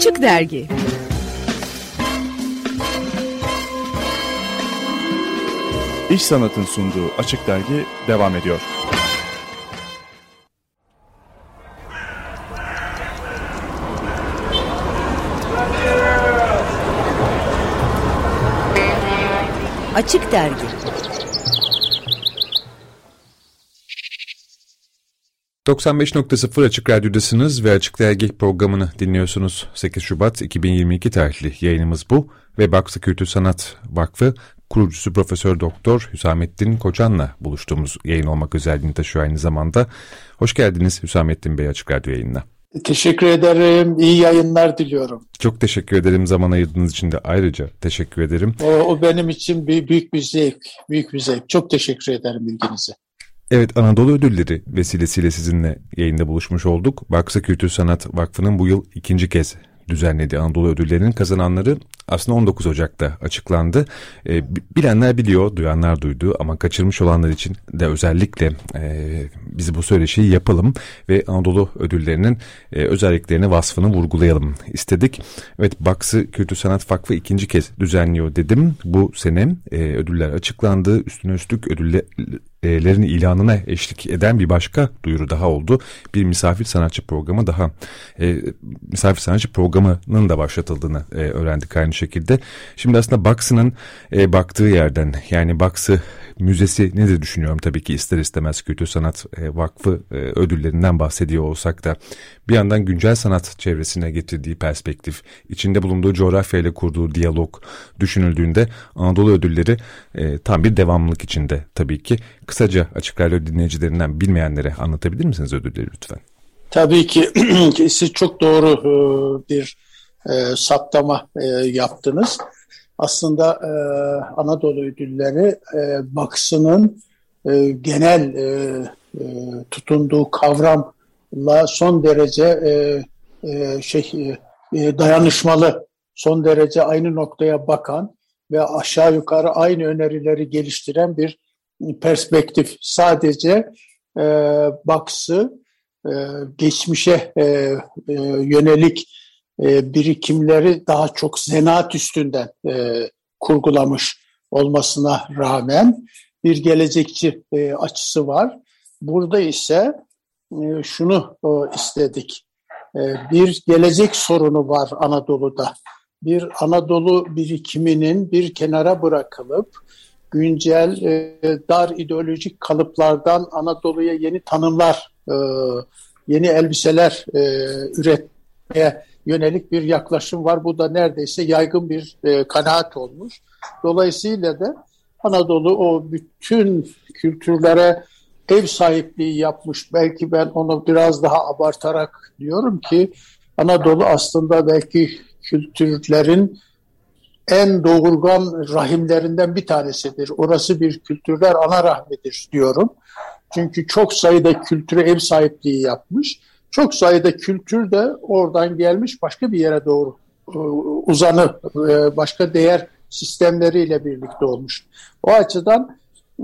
Açık Dergi İş Sanat'ın sunduğu Açık Dergi devam ediyor. Açık Dergi 95.0 Açık Radyo'dasınız ve Açık Dergi programını dinliyorsunuz. 8 Şubat 2022 tarihli yayınımız bu ve Baksı Kültür Sanat Vakfı kurucusu Profesör Doktor Hüsamettin Koçan'la buluştuğumuz yayın olmak özelliğini taşıyor aynı zamanda. Hoş geldiniz Hüsamettin Bey Açık Radyo yayınına. Teşekkür ederim. İyi yayınlar diliyorum. Çok teşekkür ederim. Zaman ayırdığınız için de ayrıca teşekkür ederim. O, o benim için bir, büyük bir zevk. Büyük bir zevk. Çok teşekkür ederim ilginize. Evet Anadolu Ödülleri vesilesiyle sizinle yayında buluşmuş olduk. Baksı Kültür Sanat Vakfı'nın bu yıl ikinci kez düzenlediği Anadolu Ödülleri'nin kazananları aslında 19 Ocak'ta açıklandı. E, bilenler biliyor, duyanlar duydu ama kaçırmış olanlar için de özellikle e, biz bu söyleşiyi yapalım ve Anadolu ödüllerinin e, özelliklerini, vasfını vurgulayalım istedik. Evet, Baksı Kültür Sanat Vakfı ikinci kez düzenliyor dedim. Bu sene e, ödüller açıklandı. Üstüne üstlük ödüller lerin ilanına eşlik eden bir başka duyuru daha oldu. Bir misafir sanatçı programı daha e, misafir sanatçı programının da başlatıldığını e, öğrendik aynı şekilde. Şimdi aslında Baksı'nın e, baktığı yerden yani Baksı Müzesi ne de düşünüyorum tabii ki ister istemez Kültür Sanat e, Vakfı e, ödüllerinden bahsediyor olsak da bir yandan güncel sanat çevresine getirdiği perspektif, içinde bulunduğu coğrafyayla kurduğu diyalog düşünüldüğünde Anadolu ödülleri e, tam bir devamlılık içinde tabii ki. Kısaca Açık Radyo dinleyicilerinden bilmeyenlere anlatabilir misiniz ödülleri lütfen? Tabii ki siz çok doğru bir saptama yaptınız. Aslında e, Anadolu ödülleri e, Baksı'nın e, genel e, e, tutunduğu kavramla son derece e, e, şey e, dayanışmalı, son derece aynı noktaya bakan ve aşağı yukarı aynı önerileri geliştiren bir perspektif. Sadece e, Baksı e, geçmişe e, e, yönelik e, birikimleri daha çok zanaat üstünden e, kurgulamış olmasına rağmen bir gelecekçi e, açısı var. Burada ise e, şunu e, istedik. E, bir gelecek sorunu var Anadolu'da. Bir Anadolu birikiminin bir kenara bırakılıp güncel e, dar ideolojik kalıplardan Anadolu'ya yeni tanımlar, e, yeni elbiseler e, üretmeye yönelik bir yaklaşım var. Bu da neredeyse yaygın bir e, kanaat olmuş. Dolayısıyla da Anadolu o bütün kültürlere ev sahipliği yapmış. Belki ben onu biraz daha abartarak diyorum ki Anadolu aslında belki kültürlerin en doğurgan rahimlerinden bir tanesidir. Orası bir kültürler ana rahmidir diyorum. Çünkü çok sayıda kültüre ev sahipliği yapmış. Çok sayıda kültür de oradan gelmiş başka bir yere doğru e, uzanı e, başka değer sistemleriyle birlikte olmuş. O açıdan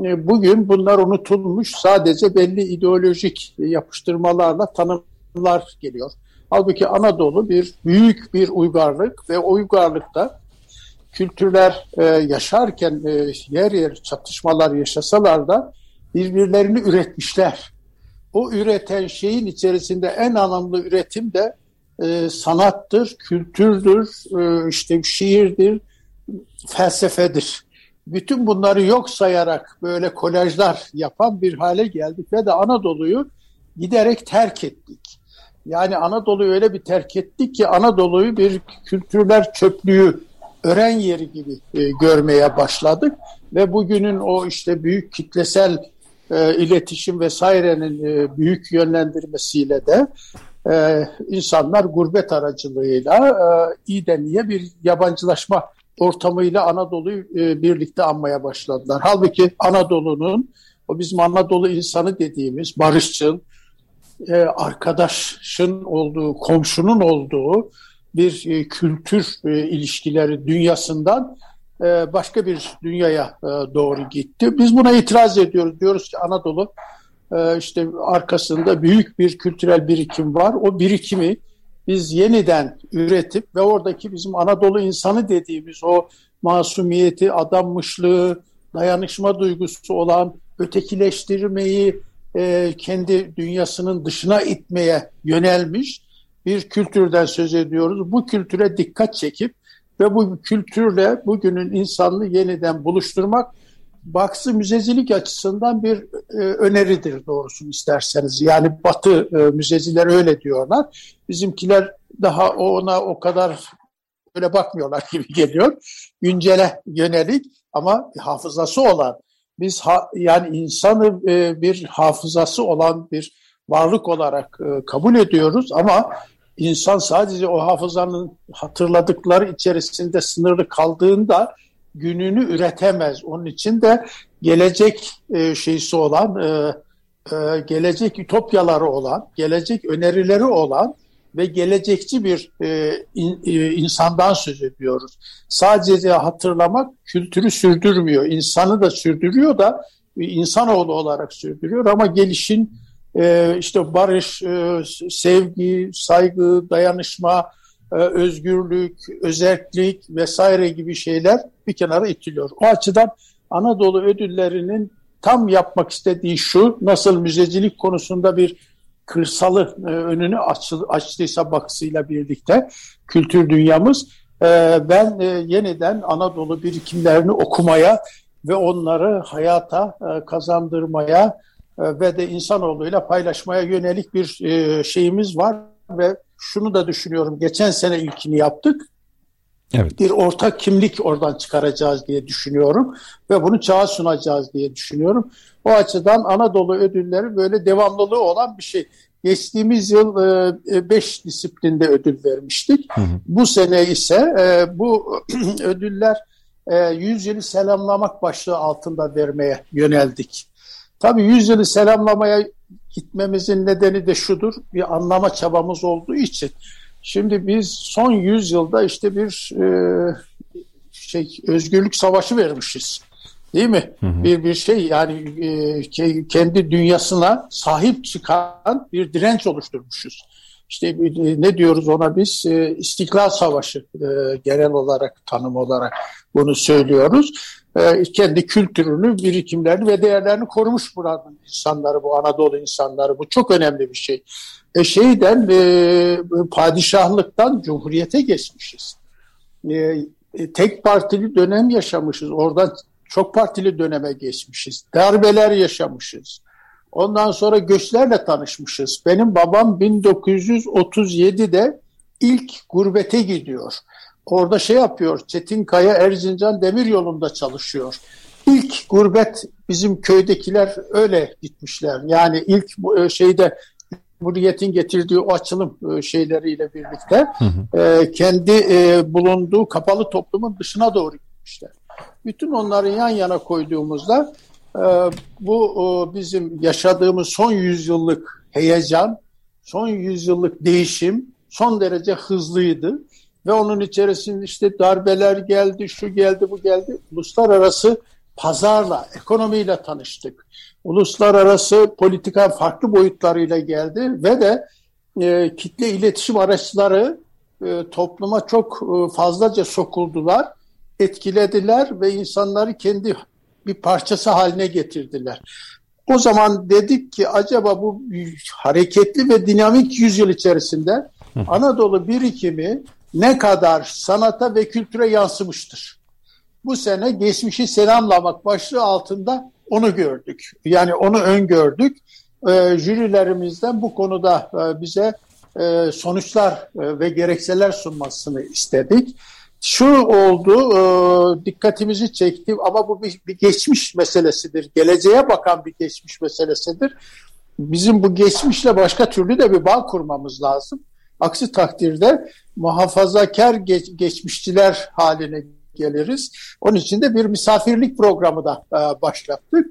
e, bugün bunlar unutulmuş sadece belli ideolojik yapıştırmalarla tanımlar geliyor. Halbuki Anadolu bir büyük bir uygarlık ve uygarlıkta kültürler yaşarken yer yer çatışmalar yaşasalar da birbirlerini üretmişler o üreten şeyin içerisinde en anlamlı üretim de e, sanattır, kültürdür, e, işte şiirdir, felsefedir. Bütün bunları yok sayarak böyle kolajlar yapan bir hale geldik ve de Anadolu'yu giderek terk ettik. Yani Anadolu'yu öyle bir terk ettik ki Anadolu'yu bir kültürler çöplüğü, öğren yeri gibi e, görmeye başladık ve bugünün o işte büyük kitlesel e, iletişim vesairenin e, büyük yönlendirmesiyle de e, insanlar gurbet aracılığıyla e, iyiden iyiye bir yabancılaşma ortamıyla Anadolu'yu e, birlikte anmaya başladılar. Halbuki Anadolu'nun o bizim Anadolu insanı dediğimiz barışçıl, e, arkadaşın olduğu, komşunun olduğu bir e, kültür e, ilişkileri dünyasından başka bir dünyaya e, doğru gitti. Biz buna itiraz ediyoruz. Diyoruz ki Anadolu e, işte arkasında büyük bir kültürel birikim var. O birikimi biz yeniden üretip ve oradaki bizim Anadolu insanı dediğimiz o masumiyeti, adanmışlığı, dayanışma duygusu olan ötekileştirmeyi e, kendi dünyasının dışına itmeye yönelmiş bir kültürden söz ediyoruz. Bu kültüre dikkat çekip ve bu kültürle bugünün insanını yeniden buluşturmak Baksı müzecilik açısından bir e, öneridir doğrusunu isterseniz. Yani Batı e, müzeciler öyle diyorlar. Bizimkiler daha ona o kadar öyle bakmıyorlar gibi geliyor. Güncele yönelik ama hafızası olan biz ha, yani insanı e, bir hafızası olan bir varlık olarak e, kabul ediyoruz ama insan sadece o hafızanın hatırladıkları içerisinde sınırlı kaldığında gününü üretemez. Onun için de gelecek e, şeysi olan, e, e, gelecek ütopyaları olan, gelecek önerileri olan ve gelecekçi bir e, in, e, insandan söz ediyoruz. Sadece hatırlamak kültürü sürdürmüyor. İnsanı da sürdürüyor da insanoğlu olarak sürdürüyor ama gelişin e, işte barış, e, sevgi, saygı, dayanışma, e, özgürlük, özellik vesaire gibi şeyler bir kenara itiliyor. O açıdan Anadolu ödüllerinin tam yapmak istediği şu, nasıl müzecilik konusunda bir kırsalı e, önünü açtıysa bakısıyla birlikte kültür dünyamız, ben yeniden Anadolu birikimlerini okumaya ve onları hayata kazandırmaya ve de insanoğluyla paylaşmaya yönelik bir şeyimiz var ve şunu da düşünüyorum. Geçen sene ilkini yaptık. Evet. Bir ortak kimlik oradan çıkaracağız diye düşünüyorum ve bunu çağa sunacağız diye düşünüyorum. O açıdan Anadolu ödülleri böyle devamlılığı olan bir şey. Geçtiğimiz yıl 5 e, disiplinde ödül vermiştik. Hı hı. Bu sene ise e, bu ödüller e, 100 yılı selamlamak başlığı altında vermeye yöneldik. Tabii 100 yılı selamlamaya gitmemizin nedeni de şudur. Bir anlama çabamız olduğu için. Şimdi biz son yüzyılda işte bir e, şey özgürlük savaşı vermişiz. Değil mi? Hı hı. Bir bir şey yani e, kendi dünyasına sahip çıkan bir direnç oluşturmuşuz. İşte e, ne diyoruz ona biz? E, İstiklal Savaşı e, genel olarak tanım olarak bunu söylüyoruz. E, kendi kültürünü, birikimlerini ve değerlerini korumuş buranın insanları, bu Anadolu insanları. Bu çok önemli bir şey. E şeyden, e, padişahlıktan cumhuriyete geçmişiz. E, e, tek partili dönem yaşamışız. Oradan çok partili döneme geçmişiz. Darbeler yaşamışız. Ondan sonra göçlerle tanışmışız. Benim babam 1937'de ilk gurbete gidiyor orada şey yapıyor. Çetinkaya Erzincan demir yolunda çalışıyor. İlk gurbet bizim köydekiler öyle gitmişler. Yani ilk e, şeyde Cumhuriyet'in getirdiği o açılım e, şeyleriyle birlikte hı hı. E, kendi bulunduğu kapalı toplumun dışına doğru gitmişler. Bütün onları yan yana koyduğumuzda bu bizim yaşadığımız son yüzyıllık heyecan, son yüzyıllık değişim son derece hızlıydı ve onun içerisinde işte darbeler geldi, şu geldi, bu geldi. Uluslararası pazarla, ekonomiyle tanıştık. Uluslararası politika farklı boyutlarıyla geldi ve de e, kitle iletişim araçları e, topluma çok e, fazlaca sokuldular, etkilediler ve insanları kendi bir parçası haline getirdiler. O zaman dedik ki acaba bu hareketli ve dinamik yüzyıl içerisinde Anadolu birikimi ne kadar sanata ve kültüre yansımıştır. Bu sene geçmişi selamlamak başlığı altında onu gördük. Yani onu öngördük. E, jürilerimizden bu konuda e, bize e, sonuçlar e, ve gerekseler sunmasını istedik. Şu oldu, e, dikkatimizi çekti ama bu bir, bir geçmiş meselesidir. Geleceğe bakan bir geçmiş meselesidir. Bizim bu geçmişle başka türlü de bir bağ kurmamız lazım. Aksi takdirde muhafazakar geç, geçmişçiler haline geliriz. Onun için de bir misafirlik programı da e, başlattık.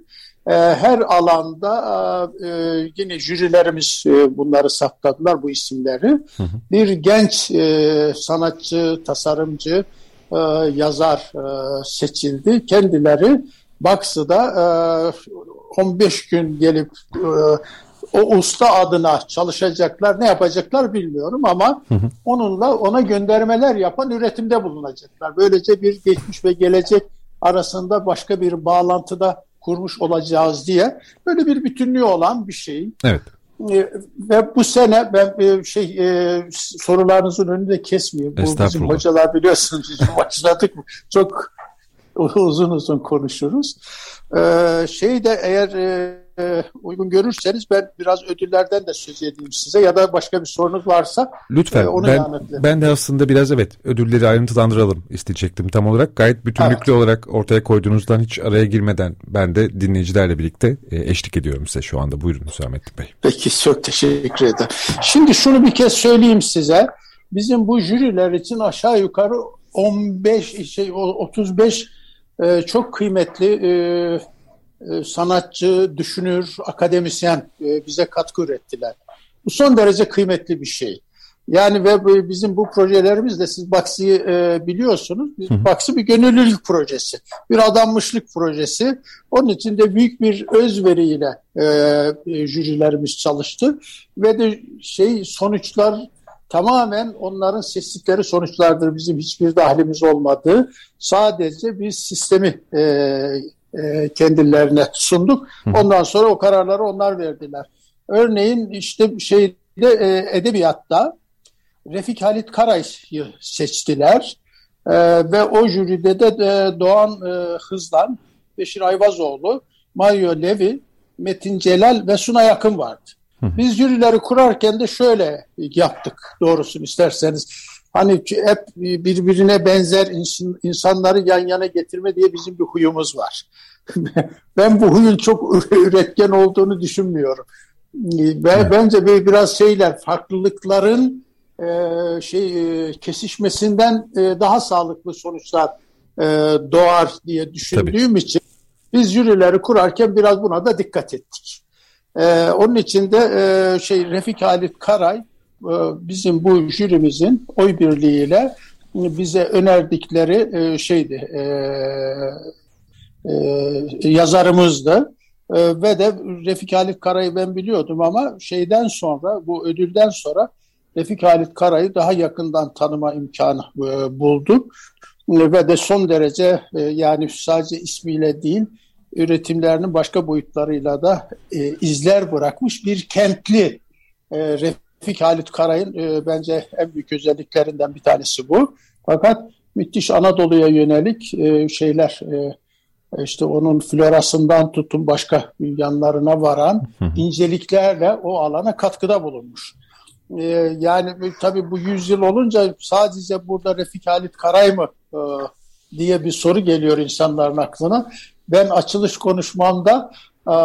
E, her alanda e, e yine jürilerimiz e, bunları saptadılar bu isimleri. Hı hı. Bir genç e, sanatçı, tasarımcı, e, yazar e, seçildi. Kendileri Baksı'da e, 15 gün gelip e, o usta adına çalışacaklar, ne yapacaklar bilmiyorum ama hı hı. onunla ona göndermeler yapan üretimde bulunacaklar. Böylece bir geçmiş ve gelecek arasında başka bir bağlantıda kurmuş olacağız diye böyle bir bütünlüğü olan bir şey. Evet. Ee, ve bu sene ben e, şey e, sorularınızın önünde kesmeyeyim. Bu bizim hocalar biliyorsunuz başladık mı? Çok uzun uzun konuşuruz. Ee, şey de eğer e, e, uygun görürseniz ben biraz ödüllerden de söz edeyim size ya da başka bir sorunuz varsa lütfen e, onu ben, ben de aslında biraz evet ödülleri ayrıntılandıralım isteyecektim tam olarak gayet bütünlüklü evet. olarak ortaya koyduğunuzdan hiç araya girmeden ben de dinleyicilerle birlikte e, eşlik ediyorum size şu anda buyurun Hüsamettin Bey. Peki çok teşekkür ederim. Şimdi şunu bir kez söyleyeyim size bizim bu jüriler için aşağı yukarı 15 şey 35 e, çok kıymetli e, e, sanatçı, düşünür, akademisyen e, bize katkı ürettiler. Bu son derece kıymetli bir şey. Yani ve bizim bu projelerimizde siz Baksi'yi e, biliyorsunuz. Biz, Baksi bir gönüllülük projesi, bir adanmışlık projesi. Onun için de büyük bir özveriyle e, jürilerimiz çalıştı ve de şey sonuçlar tamamen onların seslikleri sonuçlardır. Bizim hiçbir dahlimiz olmadı. Sadece bir sistemi e, e, kendilerine sunduk. Ondan sonra o kararları onlar verdiler. Örneğin işte şeyde e, edebiyatta Refik Halit Karay'ı seçtiler. E, ve o jüride de e, Doğan e, Hızlan, Beşir Ayvazoğlu, Mario Levi, Metin Celal ve Suna Yakın vardı. Biz jürileri kurarken de şöyle yaptık doğrusunu isterseniz. Hani hep birbirine benzer insanları yan yana getirme diye bizim bir huyumuz var. ben bu huyun çok üretken olduğunu düşünmüyorum. Ben, bence biraz şeyler farklılıkların e, şey e, kesişmesinden e, daha sağlıklı sonuçlar doğar diye düşündüğüm Tabii. için biz jürileri kurarken biraz buna da dikkat ettik. Onun için de şey Refik Halit Karay bizim bu jürimizin oy birliğiyle bize önerdikleri e, şeydi e, e, yazarımızdı. E, ve de Refik Halit Karay'ı ben biliyordum ama şeyden sonra bu ödülden sonra Refik Halit Karay'ı daha yakından tanıma imkanı e, buldum. E, ve de son derece e, yani sadece ismiyle değil üretimlerinin başka boyutlarıyla da e, izler bırakmış bir kentli e, Refik Halit Karay'ın e, bence en büyük özelliklerinden bir tanesi bu. Fakat müthiş Anadolu'ya yönelik e, şeyler e, işte onun florasından tutun başka yanlarına varan inceliklerle o alana katkıda bulunmuş. Ee, yani tabii bu yüzyıl olunca sadece burada Refik Halit Karay mı e, diye bir soru geliyor insanların aklına. Ben açılış konuşmamda e,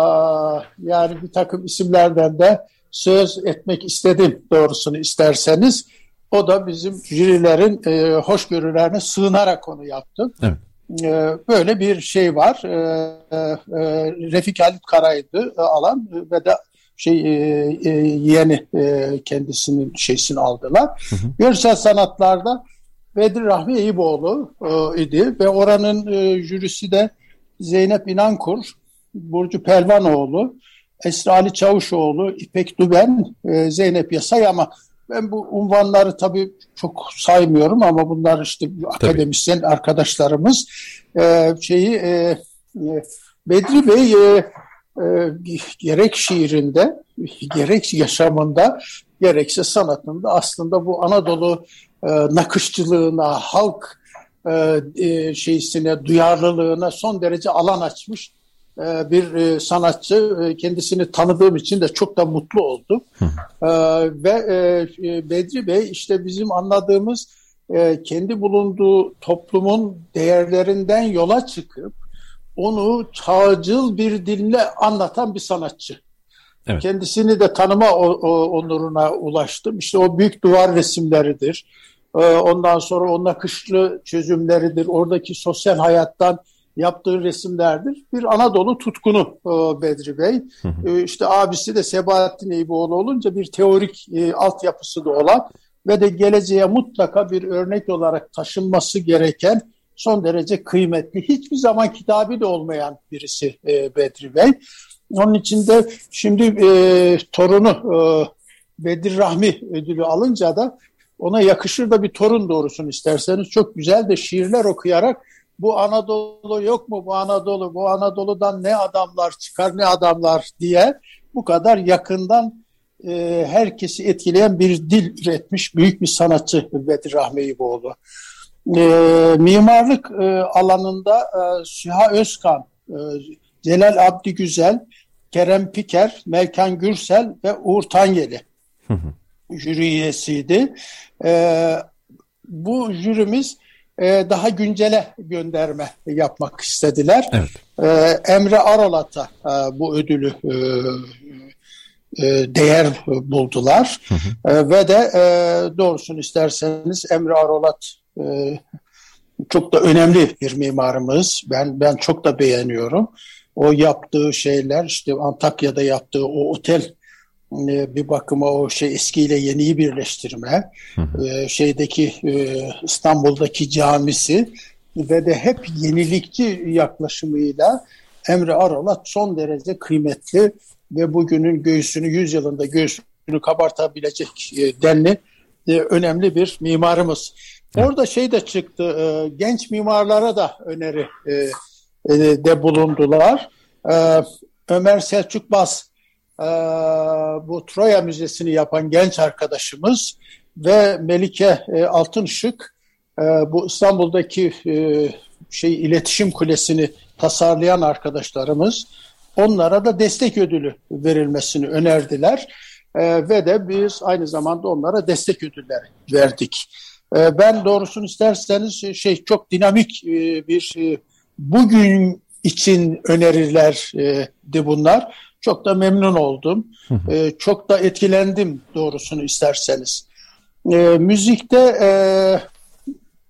yani bir takım isimlerden de söz etmek istedim doğrusunu isterseniz. O da bizim jürilerin e, hoşgörülerine sığınarak onu yaptım. Evet. Ee, böyle bir şey var. Ee, e, Refik Halit Karay'dı e, alan ve de şey e, yeni kendisinin şeysini aldılar. Hı hı. Görsel sanatlarda Bedri Rahmi Eyüboğlu idi ve oranın jürisi de Zeynep İnankur, Burcu Pelvanoğlu, Esra Ali Çavuşoğlu, İpek Düben, Zeynep Yasay ama ben bu unvanları tabii çok saymıyorum ama bunlar işte akademisyen tabii. arkadaşlarımız e, şeyi e, e, Bedri Bey e, e, gerek şiirinde gerek yaşamında gerekse sanatında aslında bu Anadolu e, nakışçılığına, halk e, e, şeysine, duyarlılığına son derece alan açmış e, bir e, sanatçı e, kendisini tanıdığım için de çok da mutlu oldum. Ve Bedri Bey işte bizim anladığımız kendi bulunduğu toplumun değerlerinden yola çıkıp onu çağcıl bir dille anlatan bir sanatçı. Evet. Kendisini de tanıma onuruna ulaştım. İşte o büyük duvar resimleridir. Ondan sonra o nakışlı çözümleridir. Oradaki sosyal hayattan yaptığı resimlerdir. Bir Anadolu tutkunu e, Bedri Bey. Hı hı. E, işte abisi de Sebahattin Eyüboğlu olunca bir teorik e, altyapısı da olan ve de geleceğe mutlaka bir örnek olarak taşınması gereken son derece kıymetli, hiçbir zaman kitabı da olmayan birisi Bedri Bey. Onun için de şimdi e, torunu e, Bedir Rahmi ödülü alınca da ona yakışır da bir torun doğrusun isterseniz. Çok güzel de şiirler okuyarak bu Anadolu yok mu bu Anadolu, bu Anadolu'dan ne adamlar çıkar ne adamlar diye bu kadar yakından e, herkesi etkileyen bir dil üretmiş büyük bir sanatçı Bedir Rahmi Eyüboğlu. E, mimarlık e, alanında e, Süha Özkan, e, Celal Abdi Güzel, Kerem Piker, Melkan Gürsel ve Uğur Tanyeli jüri üyesiydi. E, bu jürimiz daha güncele gönderme yapmak istediler. Evet. E, Emre Arolat'a e, bu ödülü e, e, değer buldular. Hı hı. E, ve de e, doğrusunu isterseniz Emre Arolat e, çok da önemli bir mimarımız. Ben ben çok da beğeniyorum. O yaptığı şeyler işte Antakya'da yaptığı o otel e, bir bakıma o şey eskiyle yeniyi birleştirme, hı hı. E, şeydeki e, İstanbul'daki camisi ve de hep yenilikçi yaklaşımıyla Emre Aralat son derece kıymetli ve bugünün göğsünü, yüzyılında göğsünü kabartabilecek denli önemli bir mimarımız. Orada şey de çıktı, genç mimarlara da öneri de bulundular. Ömer Selçuk Bas ee, bu Troya Müzesi'ni yapan genç arkadaşımız ve Melike e, Altınşık e, bu İstanbul'daki e, şey iletişim kulesini tasarlayan arkadaşlarımız onlara da destek ödülü verilmesini önerdiler e, ve de biz aynı zamanda onlara destek ödülleri verdik. E, ben doğrusunu isterseniz şey çok dinamik e, bir e, bugün için öneriler de bunlar çok da memnun oldum. E, çok da etkilendim doğrusunu isterseniz. E, müzikte e,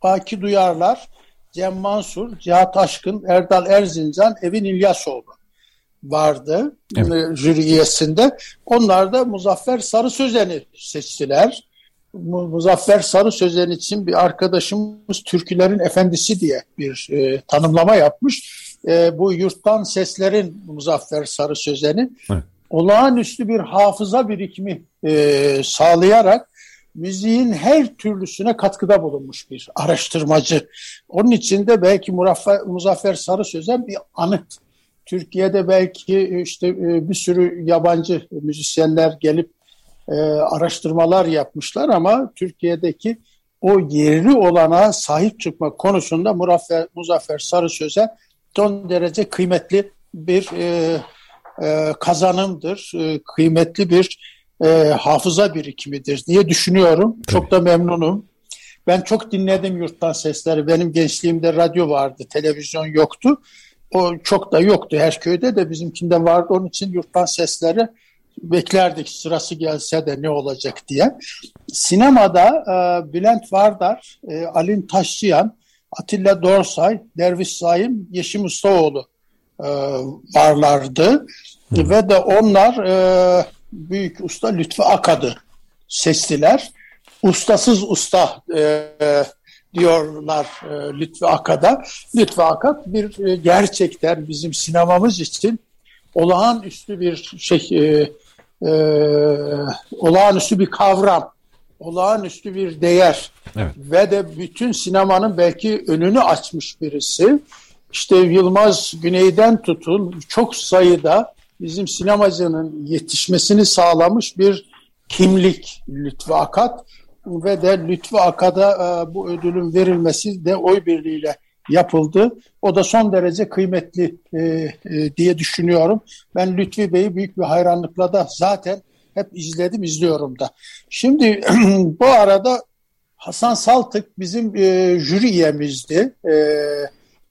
Baki Duyarlar, Cem Mansur, Cihat Aşkın, Erdal Erzincan, Evin İlyasoğlu vardı evet. e, jüri üyesinde. Onlar da Muzaffer Sarı Sözen'i seçtiler. Muzaffer Sarı Sözen için bir arkadaşımız Türkülerin Efendisi diye bir e, tanımlama yapmış e, bu yurttan seslerin Muzaffer Sarı Sözen'i evet. olağanüstü bir hafıza birikimi e, sağlayarak müziğin her türlüsüne katkıda bulunmuş bir araştırmacı. Onun için de belki Muraffer, Muzaffer Sarı Sözen bir anıt. Türkiye'de belki işte e, bir sürü yabancı müzisyenler gelip e, araştırmalar yapmışlar ama Türkiye'deki o yerli olana sahip çıkma konusunda Muraffer, Muzaffer Sarı Sözen son derece kıymetli bir e, e, kazanımdır, e, kıymetli bir e, hafıza birikimidir diye düşünüyorum. Tabii. Çok da memnunum. Ben çok dinledim yurttan sesleri. Benim gençliğimde radyo vardı, televizyon yoktu. O çok da yoktu her köyde de bizimkinde vardı. Onun için yurttan sesleri beklerdik sırası gelse de ne olacak diye. Sinemada e, Bülent Vardar, e, Alin Taşçıyan, Atilla Dorsay, Derviş Zaim, Yeşim Ustaoğlu e, varlardı. Hı. Ve de onlar e, büyük usta Lütfü Akad'ı sestiler. Ustasız usta e, diyorlar e, Lütfü Akad'a. Lütfü Akad bir e, gerçekten bizim sinemamız için olağanüstü bir şey e, e, olağanüstü bir kavram olağanüstü bir değer evet. ve de bütün sinemanın belki önünü açmış birisi. İşte Yılmaz Güney'den tutun çok sayıda bizim sinemacının yetişmesini sağlamış bir kimlik Lütfü Akat ve de Lütfü Akat'a e, bu ödülün verilmesi de oy birliğiyle yapıldı. O da son derece kıymetli e, e, diye düşünüyorum. Ben Lütfi Bey'i büyük bir hayranlıkla da zaten hep izledim, izliyorum da. Şimdi bu arada Hasan Saltık bizim e, jüri üyemizdi. E,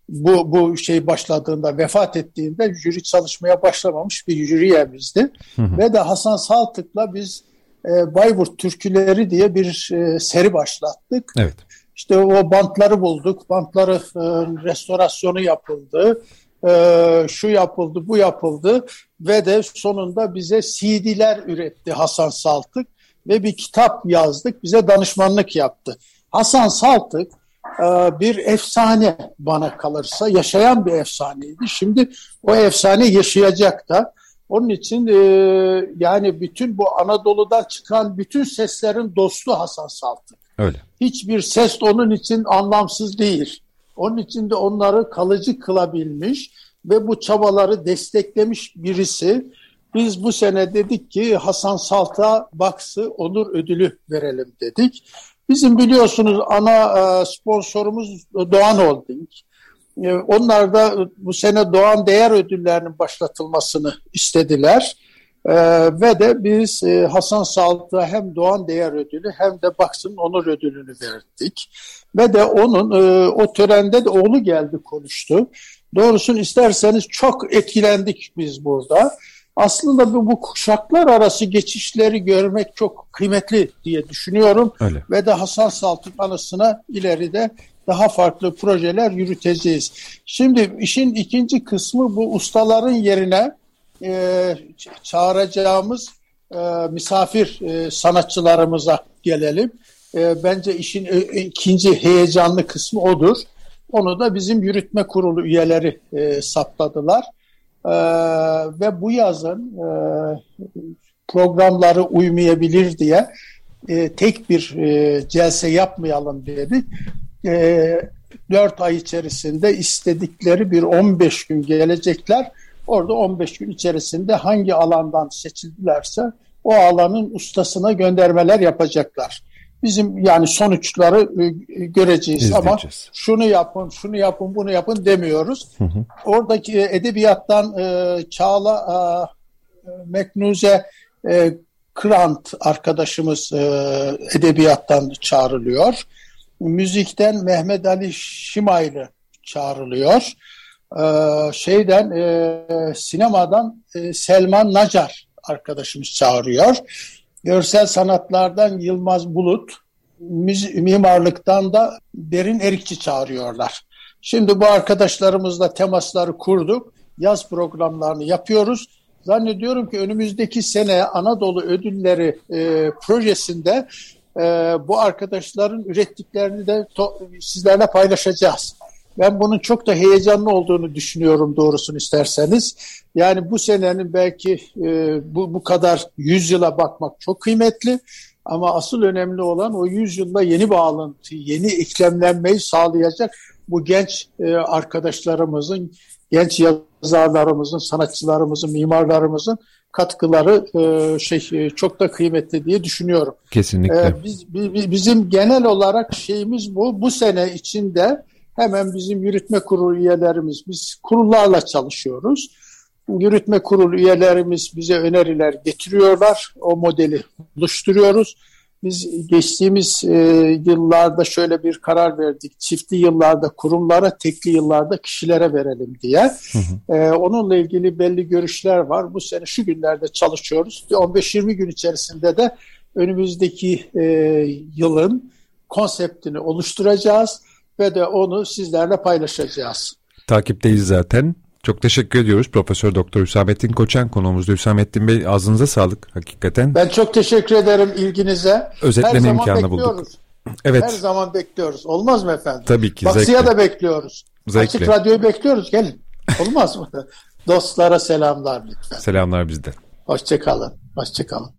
bu, bu şey başladığında, vefat ettiğinde jüri çalışmaya başlamamış bir jüri üyemizdi. Hı hı. Ve de Hasan Saltık'la biz e, Bayburt Türküleri diye bir e, seri başlattık. Evet. İşte o bantları bulduk. Bantları e, restorasyonu yapıldı e, şu yapıldı, bu yapıldı ve de sonunda bize CD'ler üretti Hasan Saltık ve bir kitap yazdık, bize danışmanlık yaptı. Hasan Saltık e, bir efsane bana kalırsa, yaşayan bir efsaneydi. Şimdi o efsane yaşayacak da Onun için e, yani bütün bu Anadolu'dan çıkan bütün seslerin dostu Hasan Saltık. Öyle. Hiçbir ses onun için anlamsız değil. Onun için de onları kalıcı kılabilmiş ve bu çabaları desteklemiş birisi. Biz bu sene dedik ki Hasan Salt'a Baksı Onur Ödülü verelim dedik. Bizim biliyorsunuz ana e, sponsorumuz Doğan Holding. E, onlar da bu sene Doğan Değer Ödüllerinin başlatılmasını istediler. Ee, ve de biz e, Hasan Salt'a hem Doğan Değer Ödülü hem de Baksın Onur Ödülünü verdik. Ve de onun e, o törende de oğlu geldi konuştu. Doğrusunu isterseniz çok etkilendik biz burada. Aslında bu, bu kuşaklar arası geçişleri görmek çok kıymetli diye düşünüyorum. Öyle. Ve de Hasan Salt'ın anısına ileride daha farklı projeler yürüteceğiz. Şimdi işin ikinci kısmı bu ustaların yerine e, çağıracağımız e, misafir e, sanatçılarımıza gelelim. E, bence işin e, ikinci heyecanlı kısmı odur. Onu da bizim yürütme kurulu üyeleri e, saptadılar. E, ve bu yazın e, programları uymayabilir diye e, tek bir e, celse yapmayalım dedik. E, 4 ay içerisinde istedikleri bir 15 gün gelecekler Orada 15 gün içerisinde hangi alandan seçildilerse o alanın ustasına göndermeler yapacaklar. Bizim yani sonuçları e, göreceğiz ama şunu yapın, şunu yapın, bunu yapın demiyoruz. Hı hı. Oradaki edebiyattan e, Çağla e, Meknuze e, Krant arkadaşımız e, edebiyattan çağrılıyor. Müzikten Mehmet Ali Şimaylı çağrılıyor e, şeyden e, sinemadan e, Selman Nacar arkadaşımız çağırıyor. Görsel sanatlardan Yılmaz Bulut, mimarlıktan da Derin Erikçi çağırıyorlar. Şimdi bu arkadaşlarımızla temasları kurduk. Yaz programlarını yapıyoruz. Zannediyorum ki önümüzdeki sene Anadolu Ödülleri e, projesinde e, bu arkadaşların ürettiklerini de sizlerle paylaşacağız. Ben bunun çok da heyecanlı olduğunu düşünüyorum doğrusunu isterseniz. Yani bu senenin belki e, bu, bu kadar yüzyıla bakmak çok kıymetli. Ama asıl önemli olan o yüzyılda yeni bağlantı, yeni eklemlenmeyi sağlayacak bu genç e, arkadaşlarımızın, genç yazarlarımızın, sanatçılarımızın, mimarlarımızın katkıları e, şey e, çok da kıymetli diye düşünüyorum. Kesinlikle. E, biz, bizim genel olarak şeyimiz bu. Bu sene içinde hemen bizim yürütme kurulu üyelerimiz, biz kurullarla çalışıyoruz. Yürütme kurulu üyelerimiz bize öneriler getiriyorlar. O modeli oluşturuyoruz. Biz geçtiğimiz e, yıllarda şöyle bir karar verdik. Çiftli yıllarda kurumlara, tekli yıllarda kişilere verelim diye. Hı hı. E, onunla ilgili belli görüşler var. Bu sene şu günlerde çalışıyoruz. 15-20 gün içerisinde de önümüzdeki e, yılın konseptini oluşturacağız ve de onu sizlerle paylaşacağız. Takipteyiz zaten. Çok teşekkür ediyoruz Profesör Doktor Hüsamettin Koçan konuğumuzda Hüsamettin Bey ağzınıza sağlık hakikaten. Ben çok teşekkür ederim ilginize. Özetleme Her imkanı bulduk. Evet. Her zaman bekliyoruz. Olmaz mı efendim? Tabii ki. Baksıya da bekliyoruz. Zevkle. Açık radyoyu bekliyoruz. Gelin. Olmaz mı? Dostlara selamlar lütfen. Selamlar bizden. Hoşçakalın. Hoşçakalın.